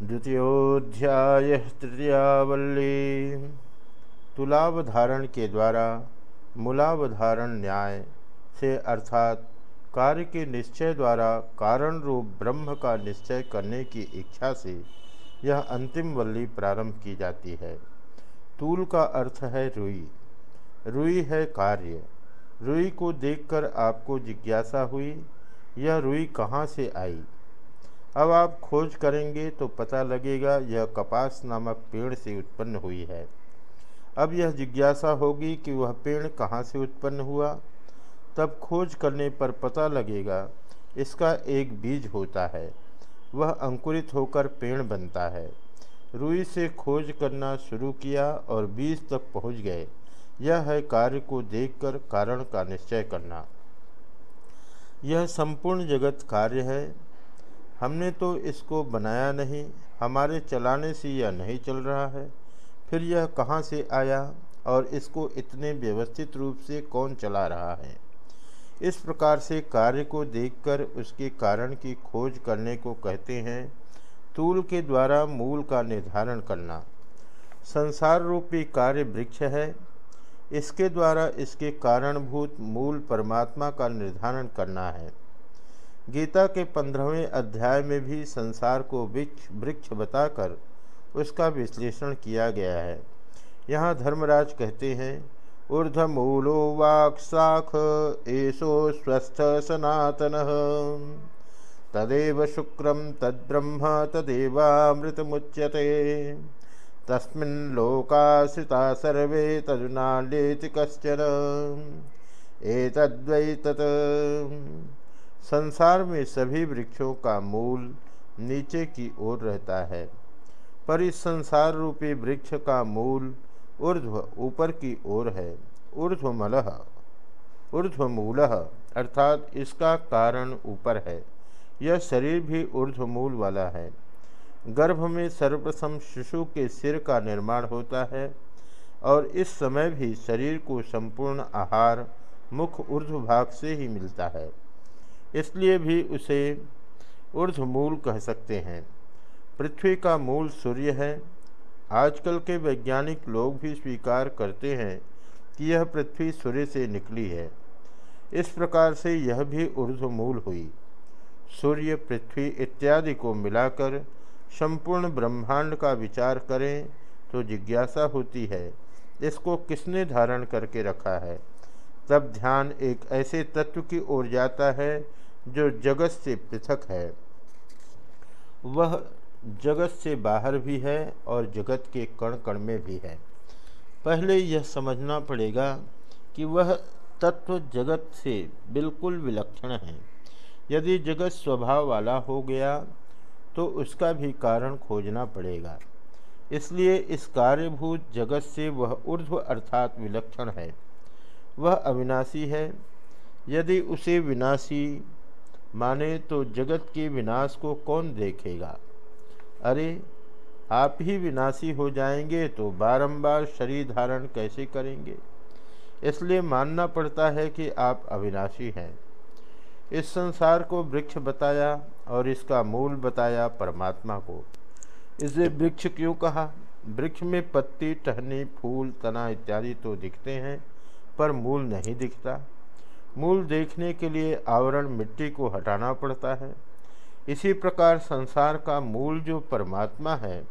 द्वितीयोध्याय तृतीयावल्ली। तुलावधारण के द्वारा मूलावधारण न्याय से अर्थात कार्य के निश्चय द्वारा कारण रूप ब्रह्म का निश्चय करने की इच्छा से यह अंतिम वल्ली प्रारंभ की जाती है। तूल का अर्थ है रुई। रुई है कार्य। रुई को देखकर आपको जिज्ञासा हुई, यह रुई कहाँ से आई? अब आप खोज करेंगे तो पता लगेगा यह कपास नामक पेड़ से उत्पन्न हुई है। अब यह जिज्ञासा होगी कि वह पेड़ कहाँ से उत्पन्न हुआ। तब खोज करने पर पता लगेगा, इसका एक बीज होता है। वह अंकुरित होकर पेड़ बनता है। रुई से खोज करना शुरू किया और बीज तक पहुँच गए। यह है कार्य को देखकर कारण का निश्चय करना। यह संपूर्ण जगत कार्य है। हमने तो इसको बनाया नहीं, हमारे चलाने से यह नहीं चल रहा है। फिर यह कहाँ से आया और इसको इतने व्यवस्थित रूप से कौन चला रहा है? इस प्रकार से कार्य को देखकर उसके कारण की खोज करने को कहते हैं, तूल के द्वारा मूल का निर्धारण करना। संसार रूपी कार्य वृक्ष है। इसके द्वारा इसके कारणभूत मूल परमात्मा का निर्धारण करना है। गीता के पंद्रहवें अध्याय में भी संसार को वृक्ष वृक्ष बताकर उसका विश्लेषण किया गया है। यहाँ धर्मराज कहते हैं ऊर्धमूलो वाक् शाख एषो स्वस्थ सनातन। तदेव शुक्रम तद्ब्रह्म, तदेवामृतमुच्यते। तस्मिन् लोकाश्रिता सर्वे तदुनालेति कश्चन। एतद्वै तत् संसार में सभी वृक्षों का मूल नीचे की ओर रहता है, पर इस संसार रूपी वृक्ष का मूल ऊर्ध्व ऊपर की ओर है। ऊर्ध्वमल ऊर्ध्वमूल अर्थात इसका कारण ऊपर है। यह शरीर भी ऊर्ध्वमूल वाला है। गर्भ में सर्वप्रथम शिशु के सिर का निर्माण होता है और इस समय भी शरीर को संपूर्ण आहार मुख ऊर्ध्व भाग से ही मिलता है। इसलिए भी उसे ऊर्धमूल कह सकते हैं। पृथ्वी का मूल सूर्य है। आजकल के वैज्ञानिक लोग भी स्वीकार करते हैं कि यह पृथ्वी सूर्य से निकली है। इस प्रकार से यह भी ऊर्धमूल हुई। सूर्य, पृथ्वी इत्यादि को मिलाकर संपूर्ण ब्रह्मांड का विचार करें तो जिज्ञासा होती है, इसको किसने धारण करके रखा है? तब ध्यान एक ऐसे तत्व की ओर जाता है जो जगत से पृथक है। वह जगत से बाहर भी है और जगत के कण कण में भी है। पहले यह समझना पड़ेगा कि वह तत्व जगत से बिल्कुल विलक्षण है। यदि जगत स्वभाव वाला हो गया तो उसका भी कारण खोजना पड़ेगा। इसलिए इस कार्यभूत जगत से वह ऊर्ध्व अर्थात विलक्षण है। वह अविनाशी है। यदि उसे विनाशी माने तो जगत के विनाश को कौन देखेगा? अरे, आप ही विनाशी हो जाएँगे तो बारंबार शरीर धारण कैसे करेंगे? इसलिए मानना पड़ता है कि आप अविनाशी हैं। इस संसार को वृक्ष बताया और इसका मूल बताया परमात्मा को। इसे वृक्ष क्यों कहा? वृक्ष में पत्ती, टहनी, फूल, तना इत्यादि तो दिखते हैं। पर मूल नहीं दिखता। मूल देखने के लिए आवरण मिट्टी को हटाना पड़ता है। इसी प्रकार संसार का मूल जो परमात्मा है,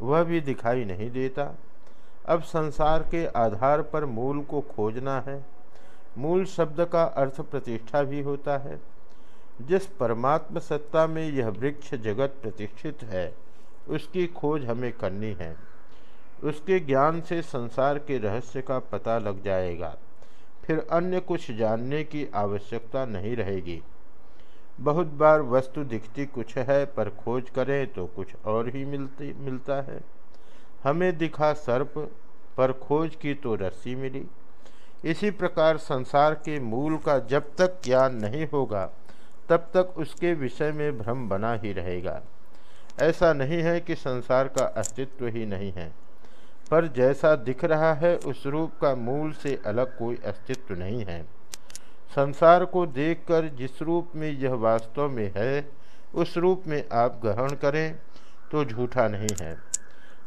वह भी दिखाई नहीं देता। अब संसार के आधार पर मूल को खोजना है। मूल शब्द का अर्थ प्रतिष्ठा भी होता है। जिस परमात्म सत्ता में यह वृक्ष जगत प्रतिष्ठित है, उसकी खोज हमें करनी है। उसके ज्ञान से संसार के रहस्य का पता लग जाएगा। फिर अन्य कुछ जानने की आवश्यकता नहीं रहेगी। बहुत बार वस्तु दिखती कुछ है, पर खोज करें तो कुछ और ही मिलती, मिलता है। हमें दिखा सर्प, पर खोज की तो रस्सी मिली। इसी प्रकार संसार के मूल का जब तक ज्ञान नहीं होगा, तब तक उसके विषय में भ्रम बना ही रहेगा। ऐसा नहीं है कि संसार का अस्तित्व ही नहीं है। पर जैसा दिख रहा है, उस रूप का मूल से अलग कोई अस्तित्व नहीं है। संसार को देखकर जिस रूप में यह वास्तव में है, उस रूप में आप ग्रहण करें तो झूठा नहीं है।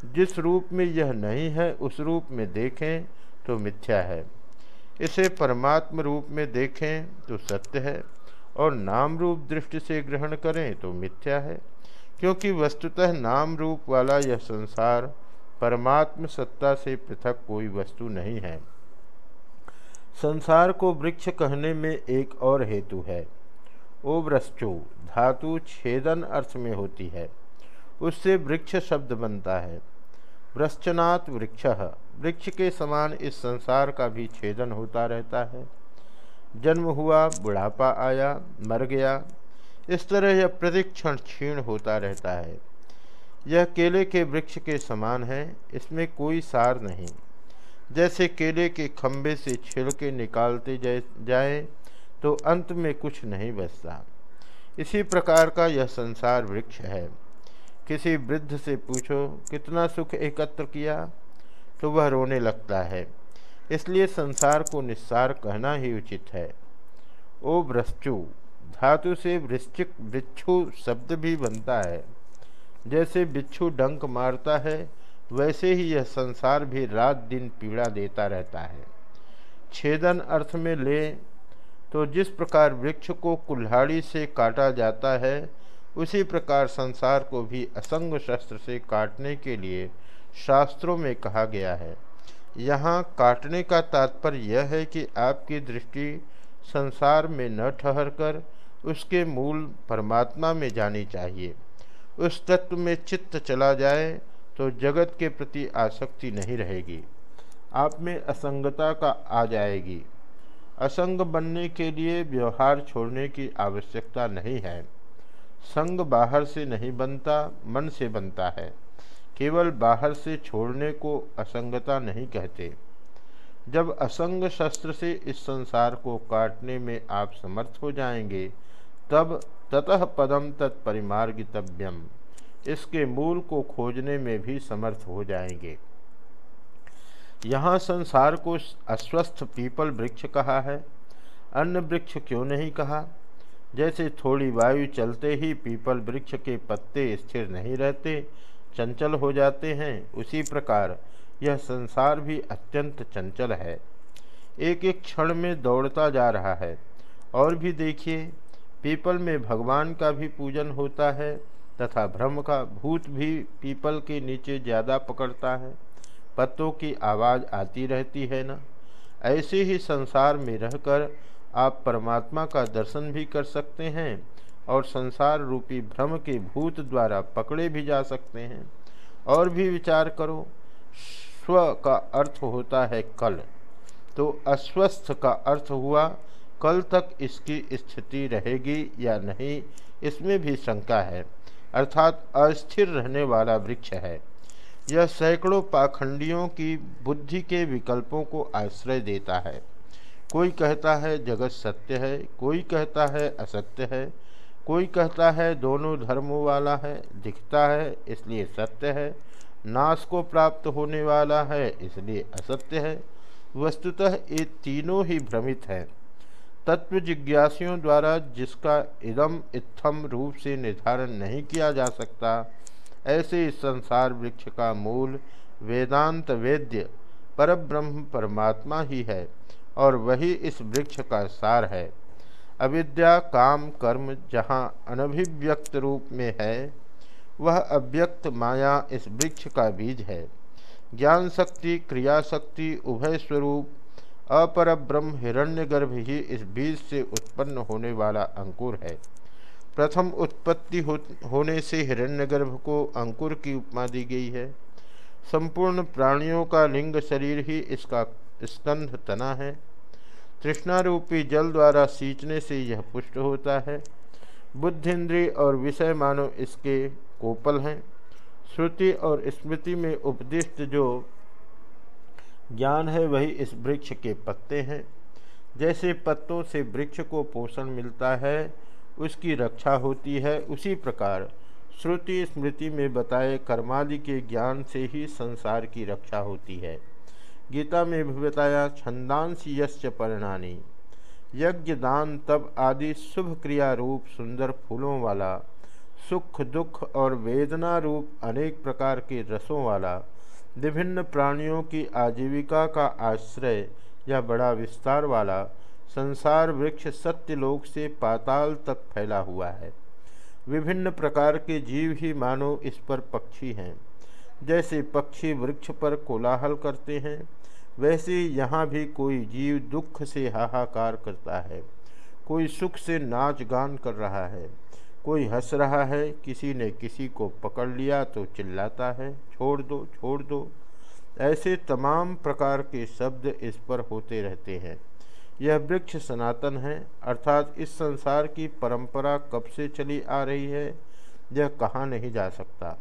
जिस रूप में यह नहीं है, उस रूप में देखें तो मिथ्या है। इसे परमात्म रूप में देखें तो सत्य है और नाम रूप दृष्टि से ग्रहण करें तो मिथ्या है, क्योंकि वस्तुतः नाम रूप वाला यह संसार परमात्म सत्ता से पृथक कोई वस्तु नहीं है। संसार को वृक्ष कहने में एक और हेतु है। ओव्रश्चो धातु छेदन अर्थ में होती है। उससे वृक्ष शब्द बनता है। वृश्चनात् वृक्ष वृक्ष के समान इस संसार का भी छेदन होता रहता है। जन्म हुआ, बुढ़ापा आया, मर गया, इस तरह यह प्रतिक्षण क्षीण होता रहता है। यह केले के वृक्ष के समान है, इसमें कोई सार नहीं। जैसे केले के खंभे से छिलके निकालते जाए तो अंत में कुछ नहीं बचता। इसी प्रकार का यह संसार वृक्ष है। किसी वृद्ध से पूछो, कितना सुख एकत्र किया? तो वह रोने लगता है। इसलिए संसार को निस्सार कहना ही उचित है। ओ वृश्चु धातु से वृश्चिक, वृक्षु शब्द भी बनता है। जैसे बिच्छू डंक मारता है, वैसे ही यह संसार भी रात दिन पीड़ा देता रहता है। छेदन अर्थ में ले तो जिस प्रकार वृक्ष को कुल्हाड़ी से काटा जाता है, उसी प्रकार संसार को भी असंग शस्त्र से काटने के लिए शास्त्रों में कहा गया है। यहाँ काटने का तात्पर्य यह है कि आपकी दृष्टि संसार में न ठहर कर उसके मूल परमात्मा में जानी चाहिए। उस तत्व में चित्त चला जाए तो जगत के प्रति आसक्ति नहीं रहेगी। आप में असंगता का आ जाएगी। असंग बनने के लिए व्यवहार छोड़ने की आवश्यकता नहीं है। संग बाहर से नहीं बनता, मन से बनता है। केवल बाहर से छोड़ने को असंगता नहीं कहते। जब असंग शस्त्र से इस संसार को काटने में आप समर्थ हो जाएँगे तब ततः पदम तत्परिमार्गितव्यम इसके मूल को खोजने में भी समर्थ हो जाएँगे। यहाँ संसार को अस्वस्थ पीपल वृक्ष कहा है। अन्य वृक्ष क्यों नहीं कहा? जैसे थोड़ी वायु चलते ही पीपल वृक्ष के पत्ते स्थिर नहीं रहते, चंचल हो जाते हैं, उसी प्रकार यह संसार भी अत्यंत चंचल है। एक एक क्षण में दौड़ता जा रहा है। और भी देखिए पीपल में भगवान का भी पूजन होता है तथा भ्रम का भूत भी पीपल के नीचे ज़्यादा पकड़ता है। पत्तों की आवाज़ आती रहती है ना? ऐसे ही संसार में रहकर आप परमात्मा का दर्शन भी कर सकते हैं और संसार रूपी भ्रम के भूत द्वारा पकड़े भी जा सकते हैं। और भी विचार करो, स्व का अर्थ होता है कल। तो अस्वस्थ का अर्थ हुआ कल तक इसकी स्थिति रहेगी या नहीं, इसमें भी शंका है। अर्थात अस्थिर रहने वाला वृक्ष है। यह सैकड़ों पाखंडियों की बुद्धि के विकल्पों को आश्रय देता है। कोई कहता है जगत सत्य है, कोई कहता है असत्य है, कोई कहता है दोनों धर्मों वाला है, दिखता है इसलिए सत्य है, नाश को प्राप्त होने वाला है इसलिए असत्य है। वस्तुतः ये तीनों ही भ्रमित हैं। तत्व जिज्ञासियों द्वारा जिसका इदम इत्थम रूप से निर्धारण नहीं किया जा सकता, ऐसे इस संसार वृक्ष का मूल वेदांत वेद्य परब्रह्म परमात्मा ही है और वही इस वृक्ष का सार है। अविद्या काम कर्म जहाँ अनभिव्यक्त रूप में है, वह अव्यक्त माया इस वृक्ष का बीज है। ज्ञान शक्ति, क्रिया शक्ति, उभय स्वरूप अपर ब्रह्म हिरण्यगर्भ ही इस बीज से उत्पन्न होने वाला अंकुर है। प्रथम उत्पत्ति हो, होने से हिरण्यगर्भ को अंकुर की उपमा दी गई है। संपूर्ण प्राणियों का लिंग शरीर ही इसका स्कंध तना है। तृष्णारूपी जल द्वारा सींचने से यह पुष्ट होता है। बुद्धिन्द्रिय और विषय मानो इसके कोपल हैं। श्रुति और स्मृति में उपदिष्ट जो ज्ञान है, वही इस वृक्ष के पत्ते हैं। जैसे पत्तों से वृक्ष को पोषण मिलता है, उसकी रक्षा होती है। उसी प्रकार श्रुति स्मृति में बताए कर्मादि के ज्ञान से ही संसार की रक्षा होती है। गीता में भी बताया छंदांश यश्च परिणानी। यज्ञ, दान तब आदि शुभ क्रिया रूप सुंदर फूलों वाला, सुख दुख और वेदना रूप अनेक प्रकार के रसों वाला विभिन्न प्राणियों की आजीविका का आश्रय या बड़ा विस्तार वाला संसार वृक्ष सत्यलोक से पाताल तक फैला हुआ है। विभिन्न प्रकार के जीव ही मानो इस पर पक्षी हैं। जैसे पक्षी वृक्ष पर कोलाहल करते हैं, वैसे यहाँ भी कोई जीव दुख से हाहाकार करता है, कोई सुख से नाच गान कर रहा है। कोई हंस रहा है, किसी ने किसी को पकड़ लिया तो चिल्लाता है, छोड़ दो छोड़ दो। ऐसे तमाम प्रकार के शब्द इस पर होते रहते हैं। यह वृक्ष सनातन है, अर्थात इस संसार की परंपरा कब से चली आ रही है, यह कहाँ नहीं जा सकता।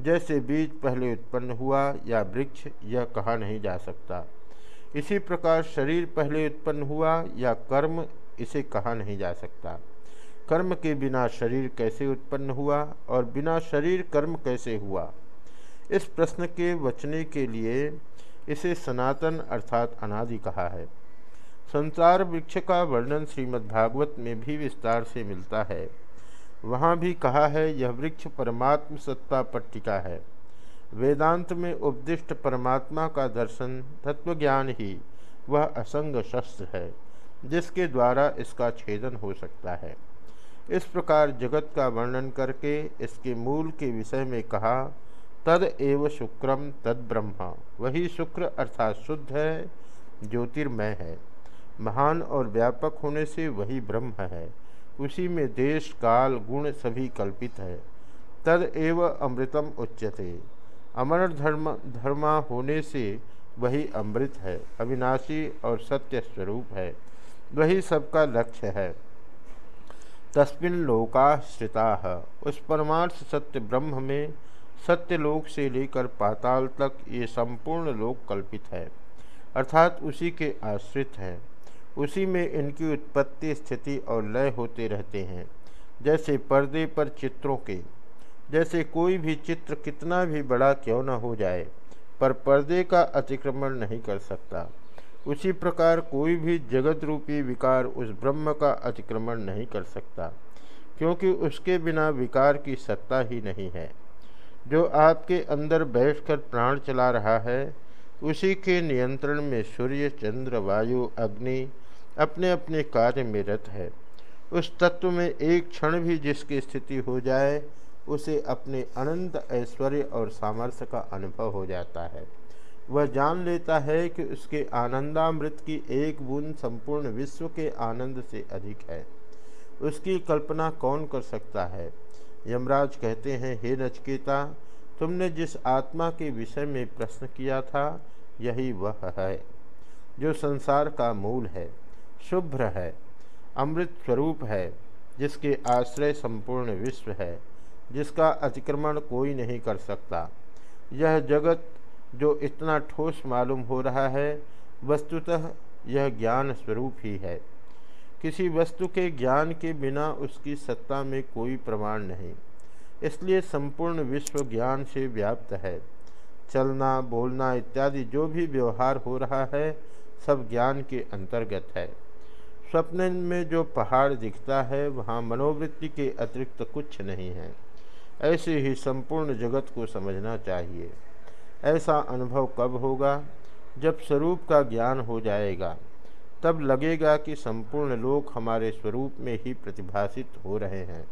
जैसे बीज पहले उत्पन्न हुआ या वृक्ष, यह कहा नहीं जा सकता। इसी प्रकार शरीर पहले उत्पन्न हुआ या कर्म, इसे कहा नहीं जा सकता। कर्म के बिना शरीर कैसे उत्पन्न हुआ और बिना शरीर कर्म कैसे हुआ? इस प्रश्न के वचने के लिए इसे सनातन अर्थात अनादि कहा है। संसार वृक्ष का वर्णन श्रीमद्भागवत में भी विस्तार से मिलता है। वहाँ भी कहा है, यह वृक्ष परमात्म सत्ता पट्टिका है। वेदांत में उपदिष्ट परमात्मा का दर्शन तत्वज्ञान ही वह असंग शस्त्र है, जिसके द्वारा इसका छेदन हो सकता है। इस प्रकार जगत का वर्णन करके इसके मूल के विषय में कहा, तद एव शुक्रम तद ब्रह्मा। वही शुक्र अर्थात शुद्ध है, ज्योतिर्मय है। महान और व्यापक होने से वही ब्रह्म है। उसी में देश, काल, गुण सभी कल्पित है। तद एव अमृतम उच्यते। अमर धर्म, धर्मा होने से वही अमृत है, अविनाशी और सत्य स्वरूप है। वही सबका लक्ष्य है। तस्मिन लोकाश्रिता। उस परमार्थ सत्य ब्रह्म में सत्य लोक से लेकर पाताल तक ये संपूर्ण लोक कल्पित है, अर्थात उसी के आश्रित हैं। उसी में इनकी उत्पत्ति, स्थिति और लय होते रहते हैं, जैसे पर्दे पर चित्रों के। जैसे कोई भी चित्र कितना भी बड़ा क्यों न हो जाए, पर पर्दे का अतिक्रमण नहीं कर सकता। उसी प्रकार कोई भी जगत रूपी विकार उस ब्रह्म का अतिक्रमण नहीं कर सकता, क्योंकि उसके बिना विकार की सत्ता ही नहीं है। जो आपके अंदर बैठकर प्राण चला रहा है, उसी के नियंत्रण में सूर्य, चंद्र, वायु, अग्नि अपने अपने कार्य में रत है। उस तत्व में एक क्षण भी जिसकी स्थिति हो जाए, उसे अपने अनंत ऐश्वर्य और सामर्थ्य का अनुभव हो जाता है। वह जान लेता है कि उसके आनंदामृत की एक बूंद संपूर्ण विश्व के आनंद से अधिक है। उसकी कल्पना कौन कर सकता है? यमराज कहते हैं, हे नचकेता, तुमने जिस आत्मा के विषय में प्रश्न किया था, यही वह है, जो संसार का मूल है, शुभ्र है, अमृत स्वरूप है, जिसके आश्रय संपूर्ण विश्व है, जिसका अतिक्रमण कोई नहीं कर सकता। यह जगत जो इतना ठोस मालूम हो रहा है, वस्तुतः यह ज्ञान स्वरूप ही है। किसी वस्तु के ज्ञान के बिना उसकी सत्ता में कोई प्रमाण नहीं। इसलिए संपूर्ण विश्व ज्ञान से व्याप्त है। चलना, बोलना इत्यादि जो भी व्यवहार हो रहा है, सब ज्ञान के अंतर्गत है। स्वप्न में जो पहाड़ दिखता है, वहाँ मनोवृत्ति के अतिरिक्त कुछ नहीं है। ऐसे ही संपूर्ण जगत को समझना चाहिए। ऐसा अनुभव कब होगा? जब स्वरूप का ज्ञान हो जाएगा, तब लगेगा कि संपूर्ण लोक हमारे स्वरूप में ही प्रतिभाषित हो रहे हैं।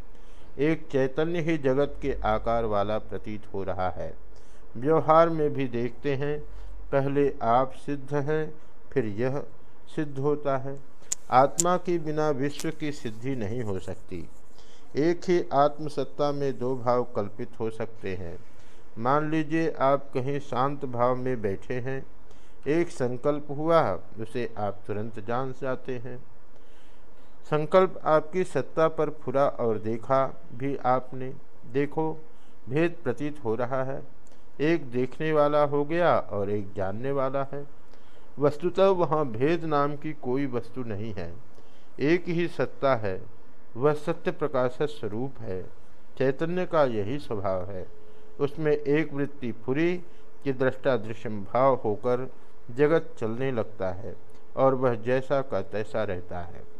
एक चैतन्य ही जगत के आकार वाला प्रतीत हो रहा है। व्यवहार में भी देखते हैं, पहले आप सिद्ध हैं, फिर यह सिद्ध होता है। आत्मा के बिना विश्व की सिद्धि नहीं हो सकती। एक ही आत्मसत्ता में दो भाव कल्पित हो सकते हैं। मान लीजिए आप कहीं शांत भाव में बैठे हैं, एक संकल्प हुआ, उसे आप तुरंत जान जाते हैं। संकल्प आपकी सत्ता पर फुरा और देखा भी आपने, देखो, भेद प्रतीत हो रहा है। एक देखने वाला हो गया और एक जानने वाला है। वस्तुतः वहाँ भेद नाम की कोई वस्तु नहीं है। एक ही सत्ता है, वह सत्य प्रकाश स्वरूप है। चैतन्य का यही स्वभाव है। उसमें एक वृत्ति फुरी कि दृष्टा दृश्यम भाव होकर जगत चलने लगता है और वह जैसा का तैसा रहता है।